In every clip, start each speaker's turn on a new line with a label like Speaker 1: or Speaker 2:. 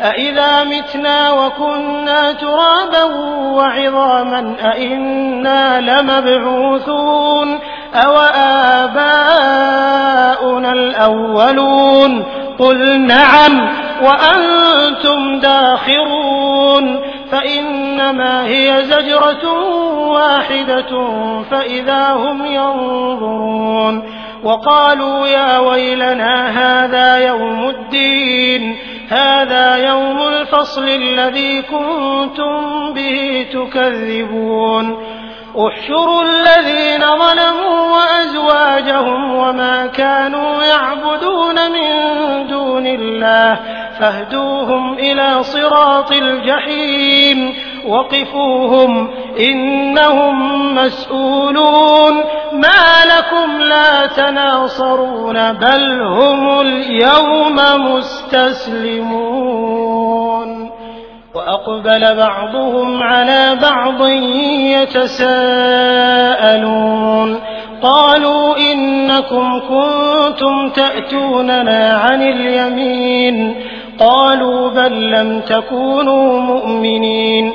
Speaker 1: أإذا متنا وكنا ترابا وعظاما أإنا لمبعوثون أوآباؤنا الأولون قل نعم وأنتم داخرون فإنما هي زجرة واحدة فإذا هم ينظرون وقالوا يا ويلنا هذا يوم الدين هذا يوم الفصل الذي كنتم به تكذبون. احشروا الذين ظلموا وأزواجهم وما كانوا يعبدون من دون الله فاهدوهم إلى صراط الجحيم. وقفوهم إنهم مسؤولون. ما لكم لا تناصرون بل هم اليوم مستسلمون. وأقبل بعضهم على بعض يتساءلون. قالوا إنكم كنتم تأتوننا عن اليمين. قالوا بل لم تكونوا مؤمنين.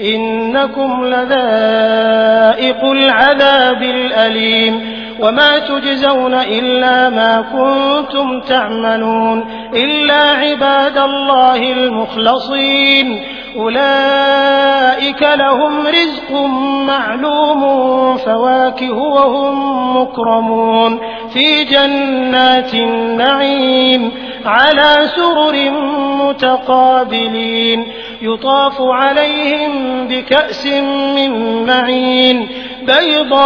Speaker 1: إنكم لذائق العذاب الأليم وما تجزون إلا ما كنتم تعملون إلا عباد الله المخلصين. أولئك لهم رزق معلوم فواكه وهم مكرمون. في جنات النعيم على سرر متقابلين. يطاف عليهم بكأس من معين بيضاء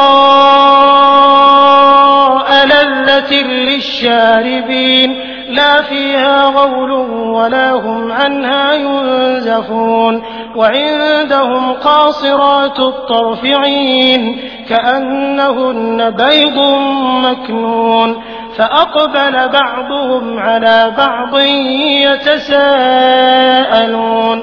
Speaker 1: لذة للشاربين لا فيها غول ولا هم عنها ينزفون وعندهم قاصرات الطرف عين كأنهن بيض مكنون فأقبل بعضهم على بعض يتساءلون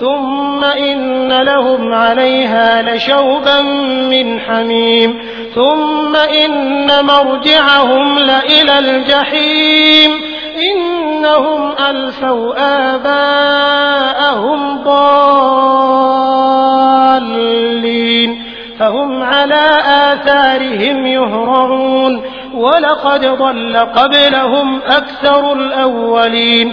Speaker 1: ثم إن لهم عليها لشوبا من حميم ثم إن مرجعهم لإلى الجحيم إنهم ألفوا آباءهم ضالين فهم على آثارهم يهرعون ولقد ضل قبلهم أكثر الأولين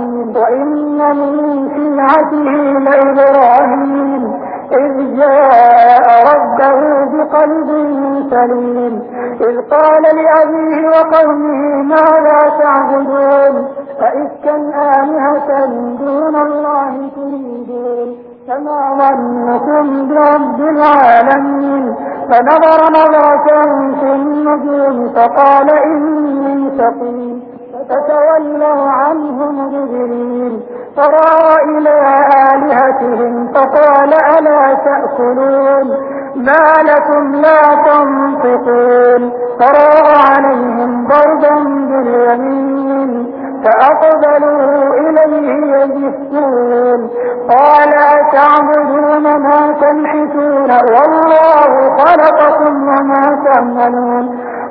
Speaker 2: وإن من شيعته لإبراهيم إذ جاء ربه بقلب سليم إذ قال لأبيه وقومه ماذا تعبدون؟ فإذكا آلهة دون الله تريدون فما ظنكم برب العالمين؟ فنظر نظرة في النجوم فقال إني سقيم. فتولوا عنه مدبرين فراى إلى آلهتهم فقال ألا تأكلون؟ ما لكم لا تنطقون. فراى عليهم ضربا باليمين فأقبلوا إليه يجسون قال أتعبدون ما تنحتون؟ والله خلقكم وما تعملون.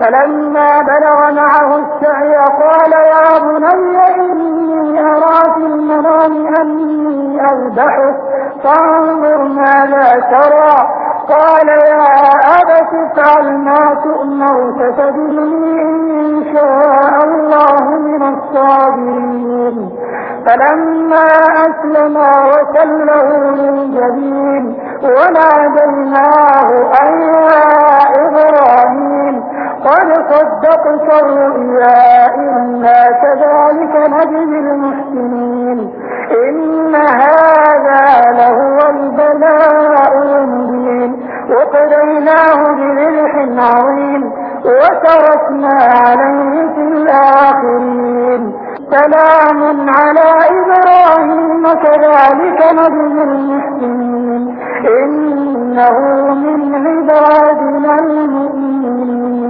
Speaker 2: فلما بلغ معه السعي قال يا بني إني أرى في المنام أني أذبحك فانظر ماذا ترى. قال يا أبت افعل ما تؤمر ستجدني إن شاء الله من الصابرين. فلما أسلما وسله للجبين وناديناه أن يا إبراهيم؟ قد صدقت الرؤيا إنا كذلك نجزي المحسنين إن هذا لهو البلاء المبين وقضيناه بذبح عظيم وتركنا عليه في الآخرين سلام على إبراهيم كذلك نجزي المحسنين إنه من عبادنا المؤمنين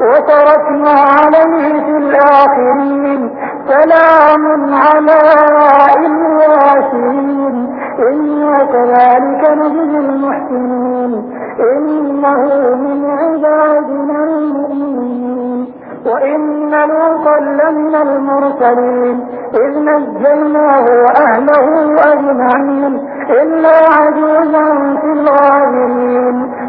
Speaker 2: وتركنا عليه في الآخرين. سلام على الواسرين إنا كذلك نجزي المحسنين. إنه من عبادنا المؤمنين. وإن لوطا لمن المرسلين. إذ نجيناه وأهله أجمعين. إلا عجوزا في الغابرين.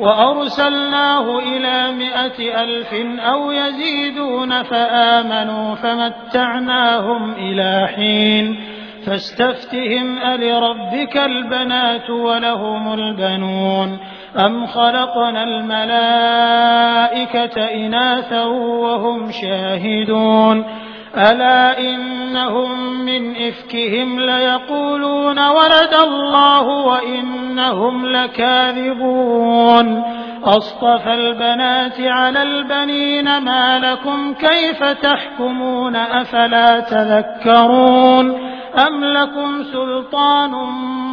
Speaker 1: وأرسلناه إلى مائة ألف أو يزيدون فآمنوا فمتعناهم إلى حين فاستفتهم ألربك البنات ولهم البنون أم خلقنا الملائكة إناثا وهم شاهدون ألا إنهم من إفكهم ليقولون ولد الله وإنهم لكاذبون أصطفى البنات على البنين ما لكم كيف تحكمون أفلا تذكرون أم لكم سلطان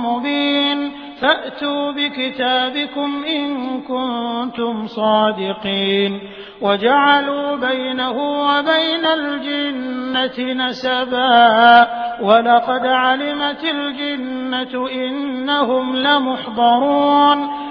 Speaker 1: مبين فأتوا بكتابكم إن كنتم صادقين وجعلوا بينه وبين الجنة نسبا ولقد علمت الجنة إنهم لمحضرون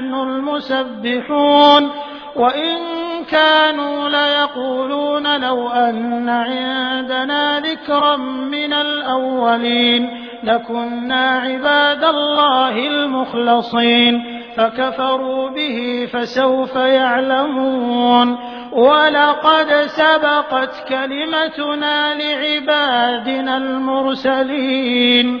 Speaker 1: لنحن المسبحون وإن كانوا ليقولون لو أن عندنا ذكرا من الأولين لكنا عباد الله المخلصين فكفروا به فسوف يعلمون ولقد سبقت كلمتنا لعبادنا المرسلين